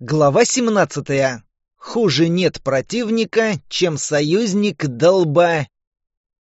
Глава 17. Хуже нет противника, чем союзник долба.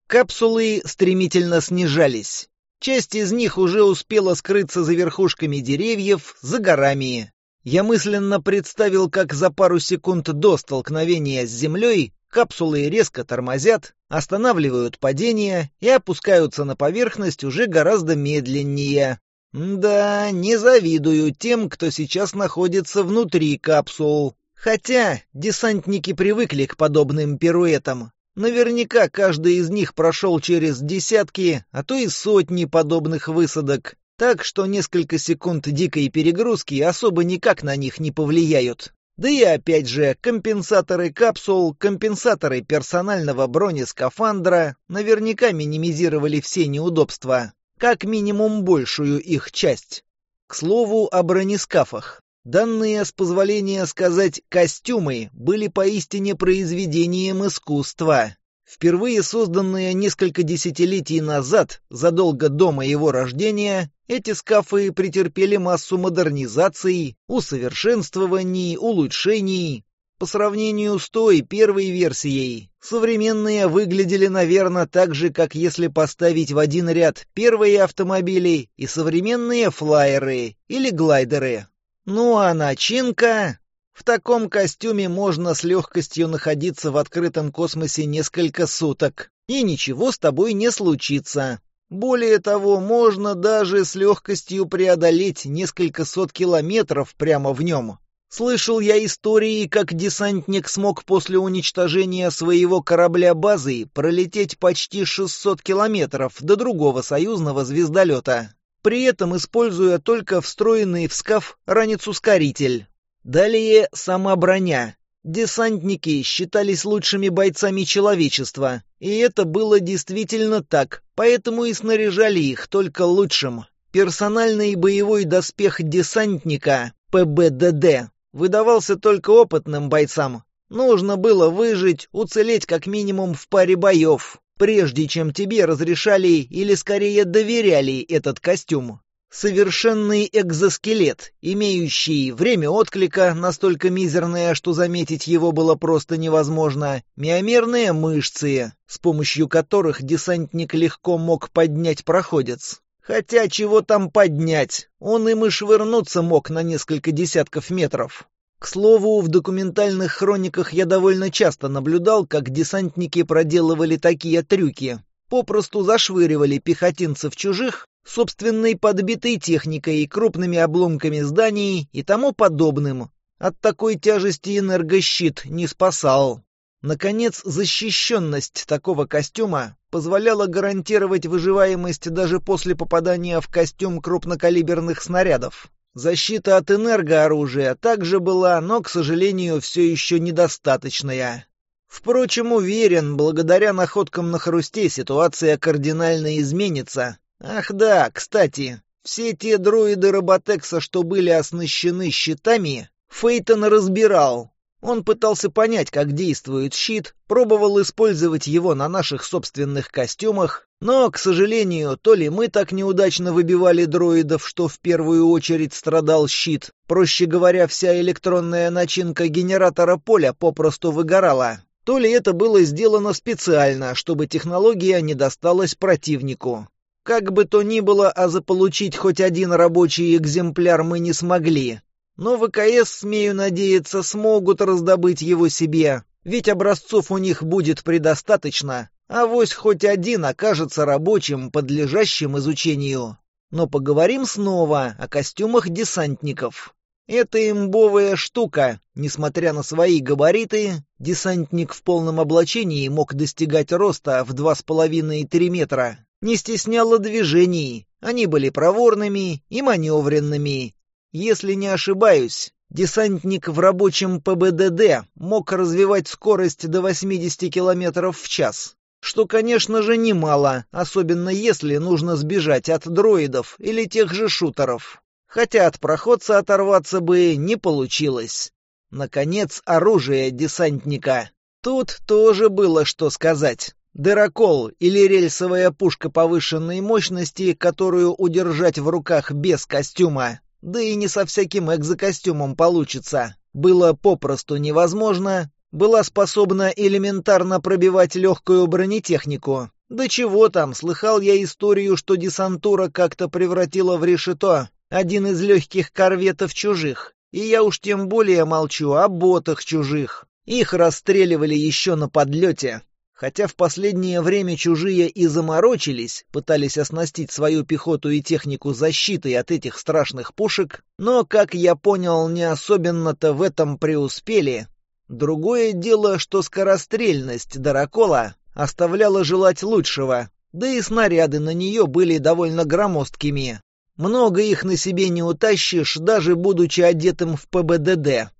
Капсулы стремительно снижались. Часть из них уже успела скрыться за верхушками деревьев, за горами. Я мысленно представил, как за пару секунд до столкновения с землей капсулы резко тормозят, останавливают падение и опускаются на поверхность уже гораздо медленнее, да, не завидую тем, кто сейчас находится внутри капсул. Хотя десантники привыкли к подобным пируэтам. Наверняка каждый из них прошел через десятки, а то и сотни подобных высадок. Так что несколько секунд дикой перегрузки особо никак на них не повлияют. Да и опять же, компенсаторы капсул, компенсаторы персонального бронескафандра наверняка минимизировали все неудобства как минимум большую их часть. К слову о бронескафах. Данные, с позволения сказать, костюмы были поистине произведением искусства. Впервые созданные несколько десятилетий назад, задолго до моего рождения, эти скафы претерпели массу модернизаций, усовершенствований, улучшений, по сравнению с той, первой версией, современные выглядели, наверное, так же, как если поставить в один ряд первые автомобили и современные флайеры или глайдеры. Ну а начинка... В таком костюме можно с легкостью находиться в открытом космосе несколько суток, и ничего с тобой не случится. Более того, можно даже с легкостью преодолеть несколько сот километров прямо в нем. Слышал я истории, как десантник смог после уничтожения своего корабля-базы пролететь почти 600 километров до другого союзного звездолета, при этом используя только встроенный в скаф ранец-ускоритель. Далее сама броня. Десантники считались лучшими бойцами человечества, и это было действительно так, поэтому и снаряжали их только лучшим. Персональный боевой доспех десантника ПБДД выдавался только опытным бойцам. Нужно было выжить, уцелеть как минимум в паре боев, прежде чем тебе разрешали или скорее доверяли этот костюм. Совершенный экзоскелет, имеющий время отклика настолько мизерное, что заметить его было просто невозможно, миомерные мышцы, с помощью которых десантник легко мог поднять проходец, Хотя чего там поднять, он им и швырнуться мог на несколько десятков метров. К слову, в документальных хрониках я довольно часто наблюдал, как десантники проделывали такие трюки. Попросту зашвыривали пехотинцев чужих собственной подбитой техникой, и крупными обломками зданий и тому подобным. От такой тяжести энергощит не спасал. Наконец, защищенность такого костюма Позволяло гарантировать выживаемость даже после попадания в костюм крупнокалиберных снарядов. Защита от энергооружия также была, но, к сожалению, все еще недостаточная. Впрочем, уверен, благодаря находкам на хрусте ситуация кардинально изменится. Ах да, кстати, все те дроиды роботекса, что были оснащены щитами, Фейтон разбирал, он пытался понять, как действует щит, пробовал использовать его на наших собственных костюмах, но, к сожалению, то ли мы так неудачно выбивали дроидов, что в первую очередь страдал щит, проще говоря, вся электронная начинка генератора поля попросту выгорала, то ли это было сделано специально, чтобы технология не досталась противнику. Как бы то ни было, а заполучить хоть один рабочий экземпляр мы не смогли, но ВКС, смею надеяться, смогут раздобыть его себе, ведь образцов у них будет предостаточно, а вось хоть один окажется рабочим, подлежащим изучению. Но поговорим снова о костюмах десантников. Это имбовая штука. Несмотря на свои габариты, десантник в полном облачении мог достигать роста в 2,5-3 метра. Не стесняло движений. Они были проворными и маневренными, если не ошибаюсь, десантник в рабочем ПБДД мог развивать скорость до 80 км в час, что, конечно же, немало, особенно если нужно сбежать от дроидов или тех же шутеров. Хотя от проходца оторваться бы не получилось. Наконец, оружие десантника. Тут тоже было что сказать. Дырокол или рельсовая пушка повышенной мощности, которую удержать в руках без костюма, да и не со всяким экзокостюмом получится. Было попросту невозможно. Была способна элементарно пробивать легкую бронетехнику. Да чего там, слыхал я историю, что десантура как-то превратила в решето один из легких корветов чужих. И я уж тем более молчу о ботах чужих. Их расстреливали еще на подлете. Хотя в последнее время чужие и заморочились, пытались оснастить свою пехоту и технику защитой от этих страшных пушек, но, как я понял, не особенно-то в этом преуспели. Другое дело, что скорострельность Даракола оставляла желать лучшего, да и снаряды на нее были довольно громоздкими. Много их на себе не утащишь, даже будучи одетым в ПБДД.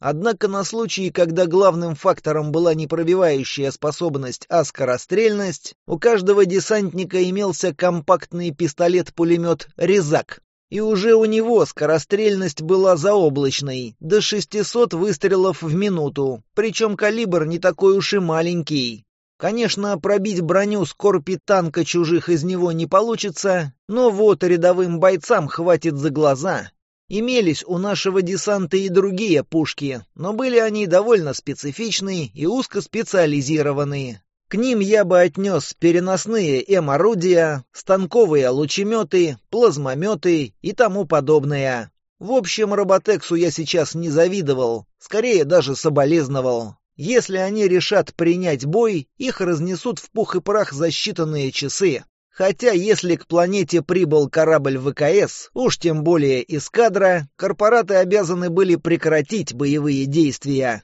Однако на случай, когда главным фактором была непробивающая способность, а скорострельность, у каждого десантника имелся компактный пистолет-пулемет «Резак». И уже у него скорострельность была заоблачной, до 600 выстрелов в минуту, причем калибр не такой уж и маленький. Конечно, пробить броню скорпи танка чужих из него не получится, но вот рядовым бойцам хватит за глаза, Имелись у нашего десанта и другие пушки, но были они довольно специфичные и узкоспециализированные. К ним я бы отнес переносные М-орудия, станковые лучеметы, плазмометы и тому подобное. В общем, Роботексу я сейчас не завидовал, скорее даже соболезновал. Если они решат принять бой, их разнесут в пух и прах за считанные часы. Хотя если к планете прибыл корабль ВКС, уж тем более эскадра, корпораты обязаны были прекратить боевые действия.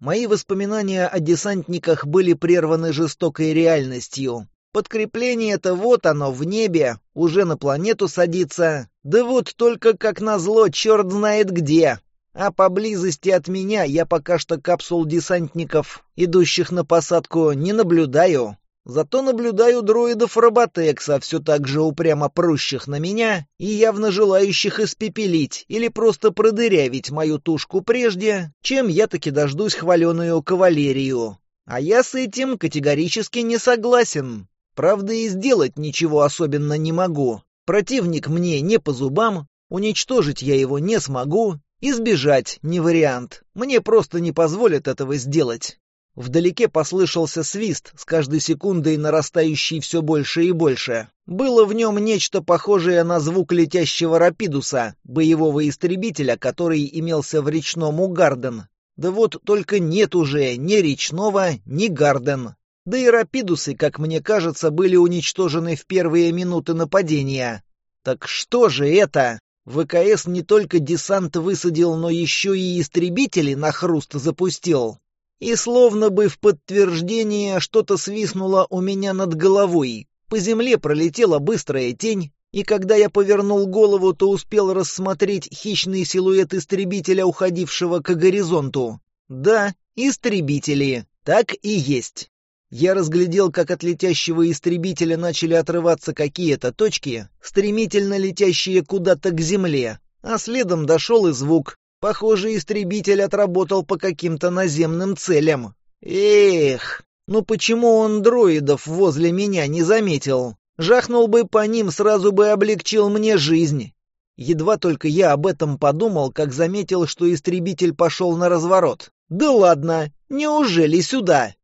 Мои воспоминания о десантниках были прерваны жестокой реальностью. Подкрепление-то вот оно в небе, уже на планету садится. Да вот только как назло черт знает где. А поблизости от меня я пока что капсул десантников, идущих на посадку, не наблюдаю. Зато наблюдаю дроидов роботекса, а все так же упрямо прущих на меня и явно желающих испепелить или просто продырявить мою тушку прежде, чем я таки дождусь хваленую кавалерию. А я с этим категорически не согласен. Правда, и сделать ничего особенно не могу. Противник мне не по зубам, уничтожить я его не смогу, избежать не вариант. Мне просто не позволят этого сделать. Вдалеке послышался свист, с каждой секундой нарастающий все больше и больше. Было в нем нечто похожее на звук летящего «Рапидуса», боевого истребителя, который имелся в речном Угарден. Да вот только нет уже ни речного, ни Гарден. Да и «Рапидусы», как мне кажется, были уничтожены в первые минуты нападения. Так что же это? ВКС не только десант высадил, но еще и истребители на хруст запустил и словно бы в подтверждение что-то свистнуло у меня над головой. По земле пролетела быстрая тень, и когда я повернул голову, то успел рассмотреть хищный силуэт истребителя, уходившего к горизонту. Да, истребители, так и есть. Я разглядел, как от летящего истребителя начали отрываться какие-то точки, стремительно летящие куда-то к земле, а следом дошел и звук. Похоже, истребитель отработал по каким-то наземным целям. Эх, ну почему он дроидов возле меня не заметил? Жахнул бы по ним, сразу бы облегчил мне жизнь. Едва только я об этом подумал, как заметил, что истребитель пошел на разворот. Да ладно, неужели сюда?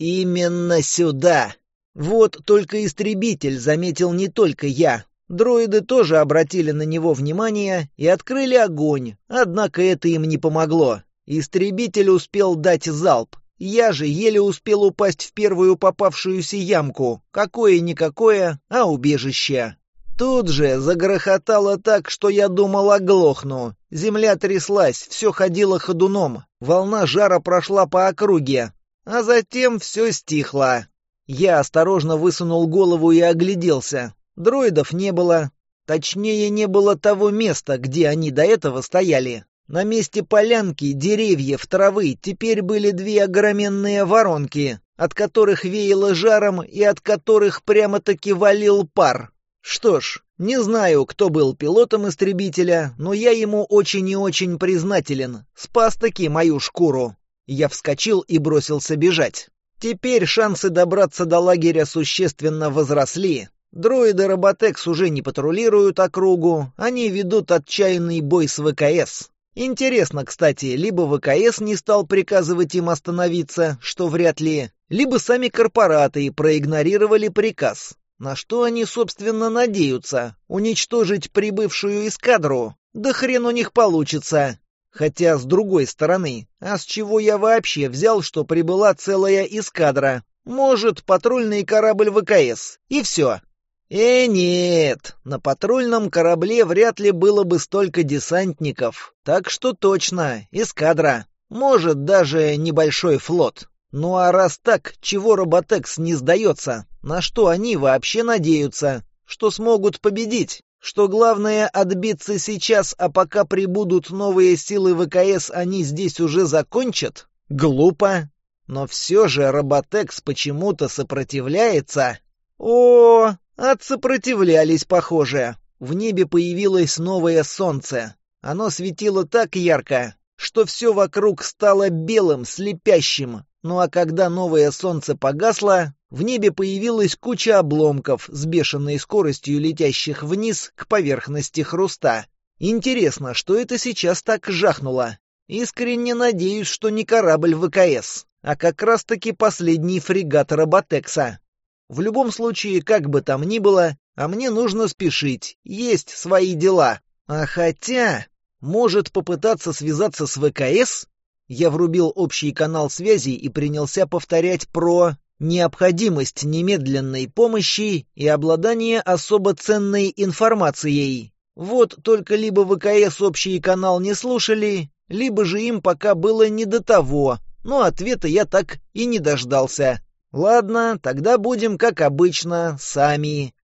Именно сюда. Вот только истребитель заметил не только я, Дроиды тоже обратили на него внимание и открыли огонь, однако это им не помогло. Истребитель успел дать залп. Я же еле успел упасть в первую попавшуюся ямку. Какое-никакое, а убежище. Тут же загрохотало так, что я думал оглохну. Земля тряслась, все ходило ходуном. Волна жара прошла по округе. А затем все стихло. Я осторожно высунул голову и огляделся. Дроидов не было. Точнее, не было того места, где они до этого стояли. На месте полянки, деревьев, травы теперь были две огроменные воронки, от которых веяло жаром и от которых прямо-таки валил пар. Что ж, не знаю, кто был пилотом истребителя, но я ему очень и очень признателен. Спас-таки мою шкуру. Я вскочил и бросился бежать. Теперь шансы добраться до лагеря существенно возросли. Дроиды Роботекс уже не патрулируют округу, они ведут отчаянный бой с ВКС. Интересно, кстати, либо ВКС не стал приказывать им остановиться, что вряд ли, либо сами корпораты проигнорировали приказ. На что они, собственно, надеются? Уничтожить прибывшую эскадру? Да хрен у них получится. Хотя, с другой стороны, а с чего я вообще взял, что прибыла целая эскадра? Может, патрульный корабль ВКС. И все. И нет, на патрульном корабле вряд ли было бы столько десантников, так что точно, эскадра, может даже небольшой флот. Ну а раз так, чего Роботекс не сдается? На что они вообще надеются? Что смогут победить? Что главное отбиться сейчас, а пока прибудут новые силы ВКС, они здесь уже закончат? Глупо. Но все же Роботекс почему-то сопротивляется. О, Отсопротивлялись, похоже. В небе появилось новое солнце. Оно светило так ярко, что все вокруг стало белым, слепящим. Ну а когда новое солнце погасло, в небе появилась куча обломков с бешеной скоростью летящих вниз к поверхности хруста. Интересно, что это сейчас так жахнуло. Искренне надеюсь, что не корабль ВКС, а как раз-таки последний фрегат Роботекса. В любом случае, как бы там ни было, а мне нужно спешить, есть свои дела. А хотя... Может попытаться связаться с ВКС? Я врубил общий канал связи и принялся повторять про необходимость немедленной помощи и обладание особо ценной информацией. Вот только либо ВКС общий канал не слушали, либо же им пока было не до того, но ответа я так и не дождался. Ладно, тогда будем, как обычно, сами.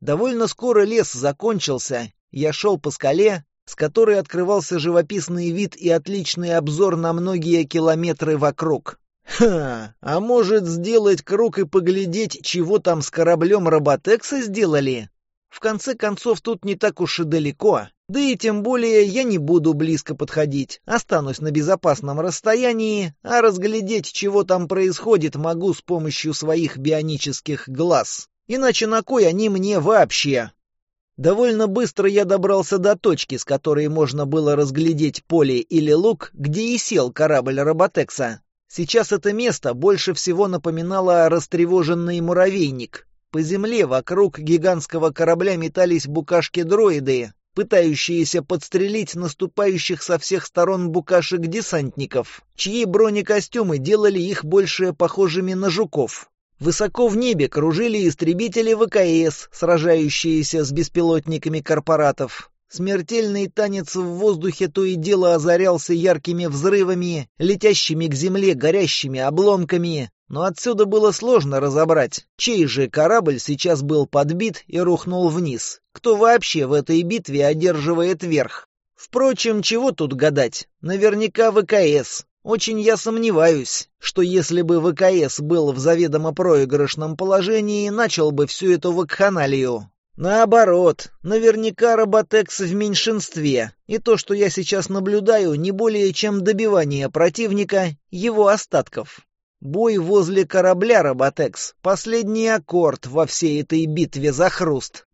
Довольно скоро лес закончился. Я шел по скале, с которой открывался живописный вид и отличный обзор на многие километры вокруг. Ха, а может сделать круг и поглядеть, чего там с кораблем Роботекса сделали? В конце концов, тут не так уж и далеко. Да и тем более я не буду близко подходить. Останусь на безопасном расстоянии, а разглядеть, чего там происходит, могу с помощью своих бионических глаз. Иначе на кой они мне вообще? Довольно быстро я добрался до точки, с которой можно было разглядеть поле или луг, где и сел корабль Роботекса. Сейчас это место больше всего напоминало растревоженный муравейник. По земле вокруг гигантского корабля метались букашки-дроиды, пытающиеся подстрелить наступающих со всех сторон букашек-десантников, чьи бронекостюмы делали их больше похожими на жуков. Высоко в небе кружили истребители ВКС, сражающиеся с беспилотниками корпоратов. Смертельный танец в воздухе то и дело озарялся яркими взрывами, летящими к земле горящими обломками, но отсюда было сложно разобрать, чей же корабль сейчас был подбит и рухнул вниз, кто вообще в этой битве одерживает верх. Впрочем, чего тут гадать, наверняка ВКС. Очень я сомневаюсь, что если бы ВКС был в заведомо проигрышном положении, начал бы всю эту вакханалию. Наоборот, наверняка Роботекс в меньшинстве, и то, что я сейчас наблюдаю, не более чем добивание противника, его остатков. Бой возле корабля «Роботекс» — последний аккорд во всей этой битве за хруст.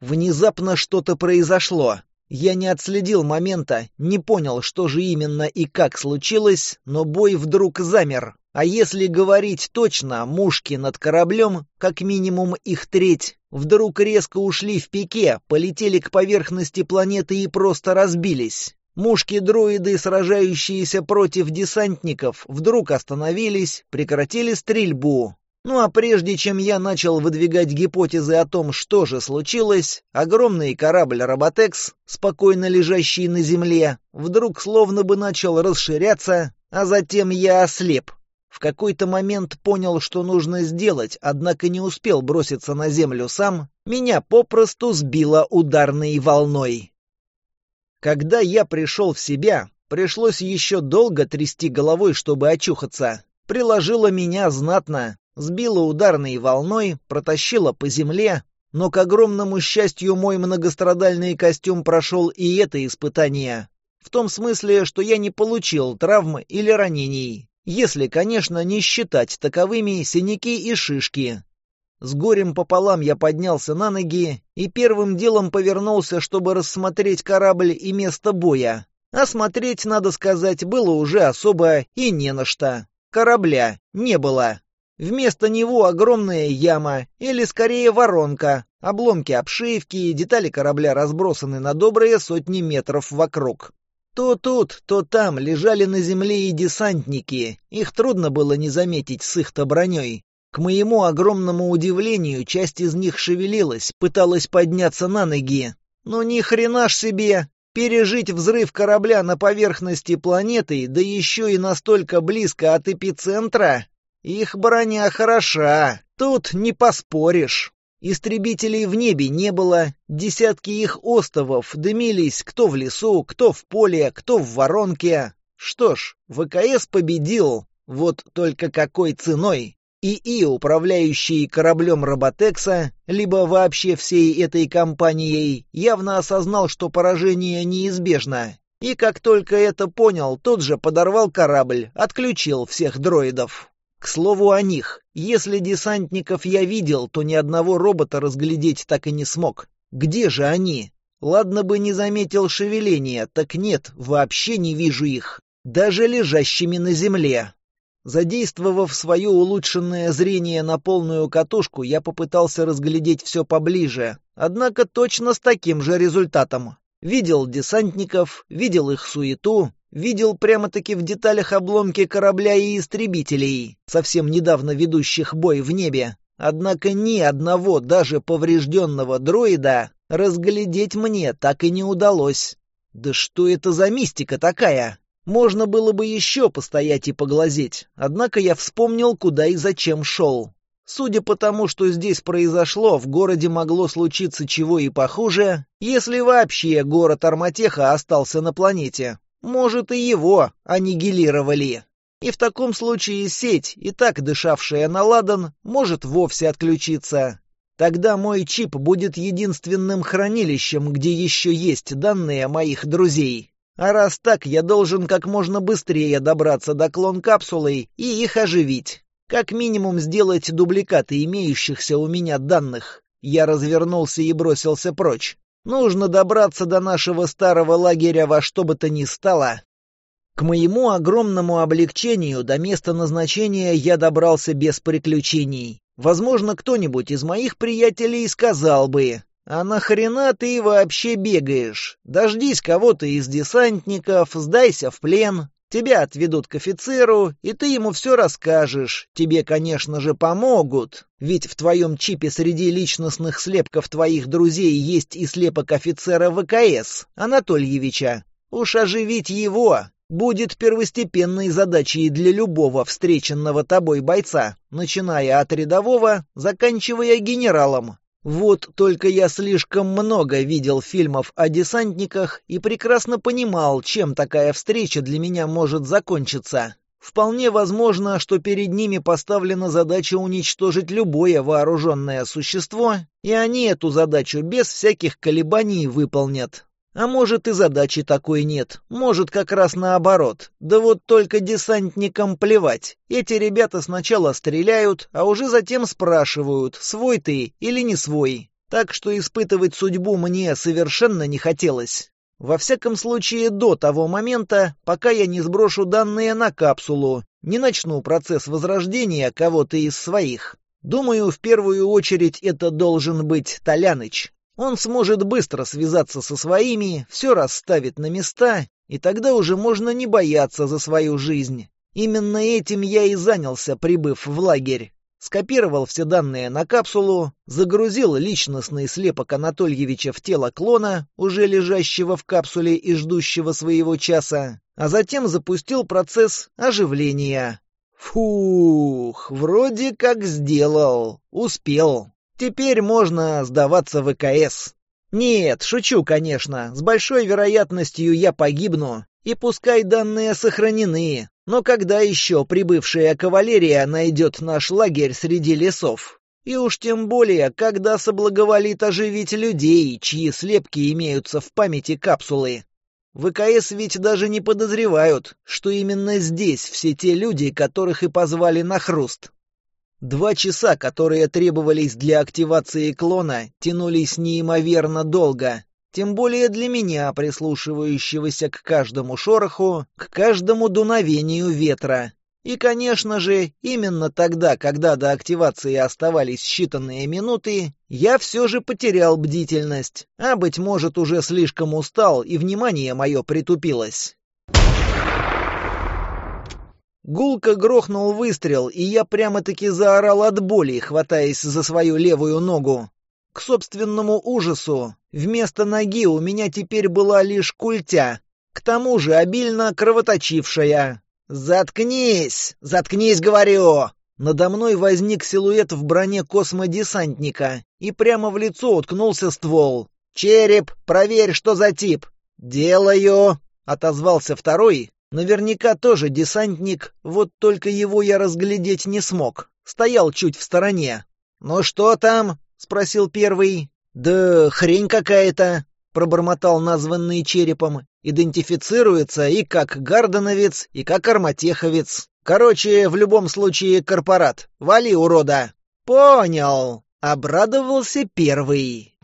Внезапно что-то произошло. Я не отследил момента, не понял, что же именно и как случилось, но бой вдруг замер. А если говорить точно, мушки над кораблем, как минимум их треть, вдруг резко ушли в пике, полетели к поверхности планеты и просто разбились. Мушки друиды, сражающиеся против десантников, вдруг остановились, прекратили стрельбу. Ну а прежде чем я начал выдвигать гипотезы о том, что же случилось, огромный корабль «Роботекс», спокойно лежащий на земле, вдруг словно бы начал расширяться, а затем я ослеп. В какой-то момент понял, что нужно сделать, однако не успел броситься на землю сам, меня попросту сбило ударной волной. Когда я пришел в себя, пришлось еще долго трясти головой, чтобы очухаться. Приложила меня знатно, сбила ударной волной, протащила по земле, но, к огромному счастью, мой многострадальный костюм прошел и это испытание. В том смысле, что я не получил травм или ранений. Если, конечно, не считать таковыми синяки и шишки, с горем пополам я поднялся на ноги и первым делом повернулся, чтобы рассмотреть корабль и место боя. А Осмотреть, надо сказать, было уже особо и не на что. Корабля не было. Вместо него огромная яма, или скорее воронка. Обломки обшивки и детали корабля разбросаны на добрые сотни метров вокруг. То тут, то там лежали на земле и десантники. Их трудно было не заметить с их-то броней. К моему огромному удивлению, часть из них шевелилась, пыталась подняться на ноги. Но ни хрена ж себе! Пережить взрыв корабля на поверхности планеты, да еще и настолько близко от эпицентра? Их броня хороша, тут не поспоришь. Истребителей в небе не было, десятки их остовов дымились кто в лесу, кто в поле, кто в воронке. Что ж, ВКС победил, вот только какой ценой. ИИ, управляющий кораблем Роботекса, либо вообще всей этой компанией, явно осознал, что поражение неизбежно. И как только это понял, тот же подорвал корабль, отключил всех дроидов. К слову о них. Если десантников я видел, то ни одного робота разглядеть так и не смог. Где же они? Ладно бы не заметил шевеления, так нет, вообще не вижу их. Даже лежащими на земле. Задействовав свое улучшенное зрение на полную катушку, я попытался разглядеть все поближе, однако точно с таким же результатом. Видел десантников, видел их суету, видел прямо-таки в деталях обломки корабля и истребителей, совсем недавно ведущих бой в небе. Однако ни одного, даже поврежденного дроида, разглядеть мне так и не удалось. Да что это за мистика такая? Можно было бы еще постоять и поглазеть, однако я вспомнил, куда и зачем шел. Судя по тому, что здесь произошло, в городе могло случиться чего и похуже, если вообще город Арматеха остался на планете. Может, и его аннигилировали. И в таком случае сеть, и так дышавшая на ладан, может вовсе отключиться. Тогда мой чип будет единственным хранилищем, где еще есть данные моих друзей. А раз так, я должен как можно быстрее добраться до клон капсулы и их оживить. Как минимум сделать дубликаты имеющихся у меня данных. Я развернулся и бросился прочь. Нужно добраться до нашего старого лагеря во что бы то ни стало. К моему огромному облегчению до места назначения я добрался без приключений. Возможно, кто-нибудь из моих приятелей сказал бы «А нахрена ты вообще бегаешь? Дождись кого-то из десантников, сдайся в плен, тебя отведут к офицеру, и ты ему все расскажешь. Тебе, конечно же, помогут, ведь в твоем чипе среди личностных слепков твоих друзей есть и слепок офицера ВКС, Анатольевича. Уж оживить его, будет первостепенной задачей для любого встреченного тобой бойца, начиная от рядового, заканчивая генералом. Вот только я слишком много видел фильмов о десантниках и прекрасно понимал, чем такая встреча для меня может закончиться. Вполне возможно, что перед ними поставлена задача уничтожить любое вооруженное существо, и они эту задачу без всяких колебаний выполнят. А может и задачи такой нет, может как раз наоборот. Да вот только десантникам плевать. Эти ребята сначала стреляют, а уже затем спрашивают, свой ты или не свой. Так что испытывать судьбу мне совершенно не хотелось. Во всяком случае, до того момента, пока я не сброшу данные на капсулу, не начну процесс возрождения кого-то из своих. Думаю, в первую очередь это должен быть Толяныч, он сможет быстро связаться со своими, все расставит на места, и тогда уже можно не бояться за свою жизнь. Именно этим я и занялся, прибыв в лагерь. Скопировал все данные на капсулу, загрузил личностный слепок Анатольевича в тело клона, уже лежащего в капсуле и ждущего своего часа, а затем запустил процесс оживления. Фух, вроде как сделал, успел. Теперь можно сдаваться в ВКС. Нет, шучу, конечно. С большой вероятностью я погибну. И пускай данные сохранены. Но когда еще прибывшая кавалерия найдет наш лагерь среди лесов? И уж тем более, когда соблаговолит оживить людей, чьи слепки имеются в памяти капсулы. ВКС ведь даже не подозревают, что именно здесь все те люди, которых и позвали на хруст. Два часа, которые требовались для активации клона, тянулись неимоверно долго. Тем более для меня, прислушивающегося к каждому шороху, к каждому дуновению ветра. И, конечно же, именно тогда, когда до активации оставались считанные минуты, я все же потерял бдительность, а, быть может, уже слишком устал и внимание мое притупилось. Гулко грохнул выстрел, и я прямо-таки заорал от боли, хватаясь за свою левую ногу. К собственному ужасу, вместо ноги у меня теперь была лишь культя, к тому же обильно кровоточившая. «Заткнись! Заткнись, говорю!» Надо мной возник силуэт в броне космодесантника, и прямо в лицо уткнулся ствол. «Череп, проверь, что за тип!» «Делаю!» — отозвался второй, Наверняка тоже десантник, вот только его я разглядеть не смог. Стоял чуть в стороне. «Ну что там?» — спросил первый. «Да хрень какая-то», — пробормотал названный черепом. «Идентифицируется и как гардоновец, и как арматеховец. Короче, в любом случае корпорат. Вали, урода!» «Понял!» — обрадовался первый.